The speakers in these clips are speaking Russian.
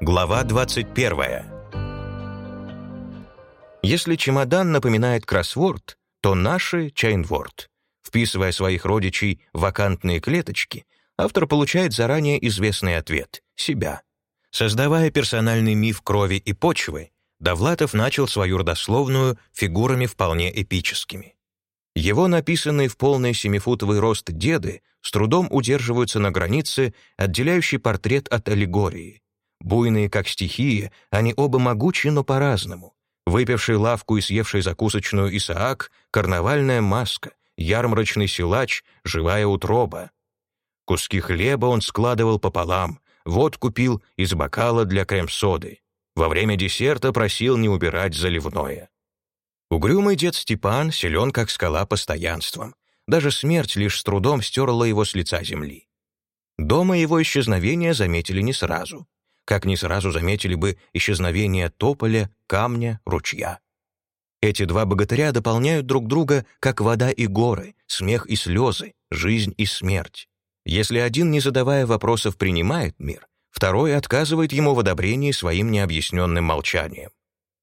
Глава 21. Если чемодан напоминает кроссворд, то наши — чайнворд. Вписывая своих родичей в вакантные клеточки, автор получает заранее известный ответ — себя. Создавая персональный миф крови и почвы, Довлатов начал свою родословную фигурами вполне эпическими. Его написанные в полный семифутовый рост деды с трудом удерживаются на границе, отделяющей портрет от аллегории. Буйные, как стихии, они оба могучи, но по-разному. Выпивший лавку и съевший закусочную Исаак — карнавальная маска, ярмарочный силач — живая утроба. Куски хлеба он складывал пополам, водку пил из бокала для крем-соды. Во время десерта просил не убирать заливное. Угрюмый дед Степан силен, как скала, постоянством. Даже смерть лишь с трудом стерла его с лица земли. Дома его исчезновения заметили не сразу. Как не сразу заметили бы исчезновение тополя, камня, ручья. Эти два богатыря дополняют друг друга, как вода и горы, смех и слезы, жизнь и смерть. Если один, не задавая вопросов, принимает мир, второй отказывает ему в одобрении своим необъясненным молчанием.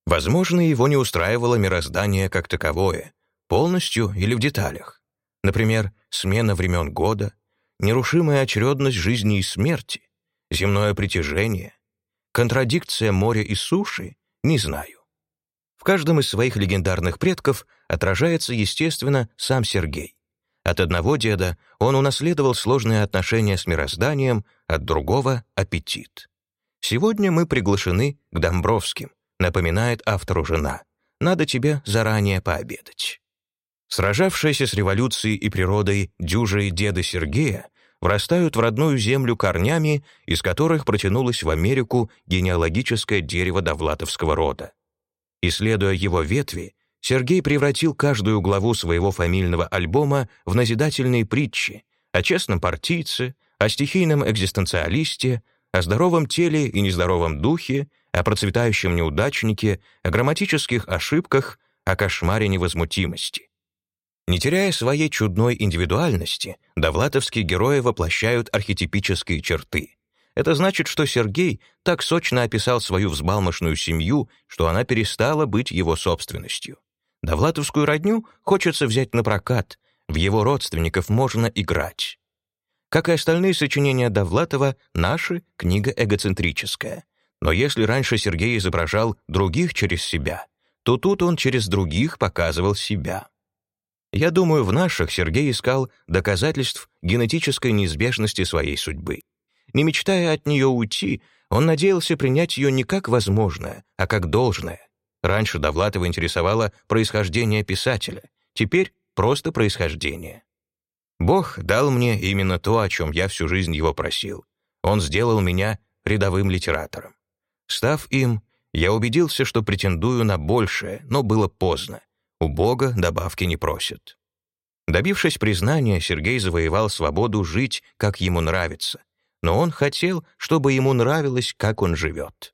Возможно, его не устраивало мироздание как таковое, полностью или в деталях. Например, смена времен года, нерушимая очередность жизни и смерти, земное притяжение, контрадикция моря и суши, не знаю. В каждом из своих легендарных предков отражается, естественно, сам Сергей. От одного деда он унаследовал сложные отношения с мирозданием, от другого — аппетит. Сегодня мы приглашены к Домбровским, напоминает автору жена. Надо тебе заранее пообедать. Сражавшиеся с революцией и природой дюжи и деды Сергея врастают в родную землю корнями, из которых протянулось в Америку генеалогическое дерево довлатовского рода. Исследуя его ветви, Сергей превратил каждую главу своего фамильного альбома в назидательные притчи о честном партийце, о стихийном экзистенциалисте, о здоровом теле и нездоровом духе, о процветающем неудачнике, о грамматических ошибках, о кошмаре невозмутимости. Не теряя своей чудной индивидуальности, довлатовские герои воплощают архетипические черты. Это значит, что Сергей так сочно описал свою взбалмошную семью, что она перестала быть его собственностью. Довлатовскую родню хочется взять на прокат, в его родственников можно играть. Как и остальные сочинения Довлатова, наши — книга эгоцентрическая. Но если раньше Сергей изображал других через себя, то тут он через других показывал себя. Я думаю, в наших Сергей искал доказательств генетической неизбежности своей судьбы. Не мечтая от нее уйти, он надеялся принять ее не как возможное, а как должное, Раньше Довлатова интересовало происхождение писателя, теперь просто происхождение. Бог дал мне именно то, о чем я всю жизнь его просил. Он сделал меня рядовым литератором. Став им, я убедился, что претендую на большее, но было поздно. У Бога добавки не просят. Добившись признания, Сергей завоевал свободу жить, как ему нравится. Но он хотел, чтобы ему нравилось, как он живет.